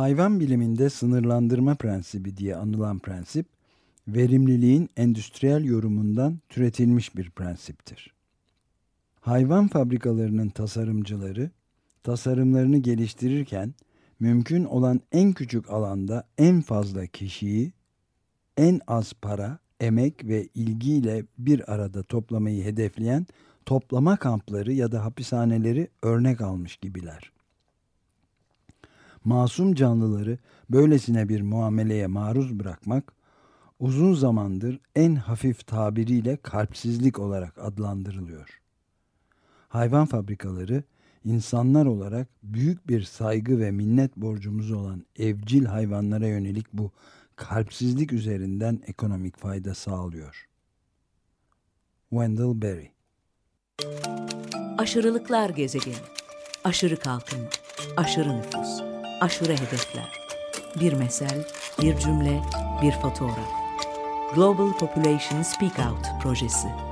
Hayvan biliminde sınırlandırma prensibi diye anılan prensip, verimliliğin endüstriyel yorumundan türetilmiş bir prensiptir. Hayvan fabrikalarının tasarımcıları, tasarımlarını geliştirirken mümkün olan en küçük alanda en fazla kişiyi, en az para, emek ve ilgiyle bir arada toplamayı hedefleyen toplama kampları ya da hapishaneleri örnek almış gibiler masum canlıları böylesine bir muameleye maruz bırakmak uzun zamandır en hafif tabiriyle kalpsizlik olarak adlandırılıyor. Hayvan fabrikaları insanlar olarak büyük bir saygı ve minnet borcumuz olan evcil hayvanlara yönelik bu kalpsizlik üzerinden ekonomik fayda sağlıyor. Wendell Berry Aşırılıklar gezegeni, aşırı kalkınma, aşırı nüfus, aşırı hedefler. Bir mesel, bir cümle, bir fotoğraf. Global Population Speak Out projesi.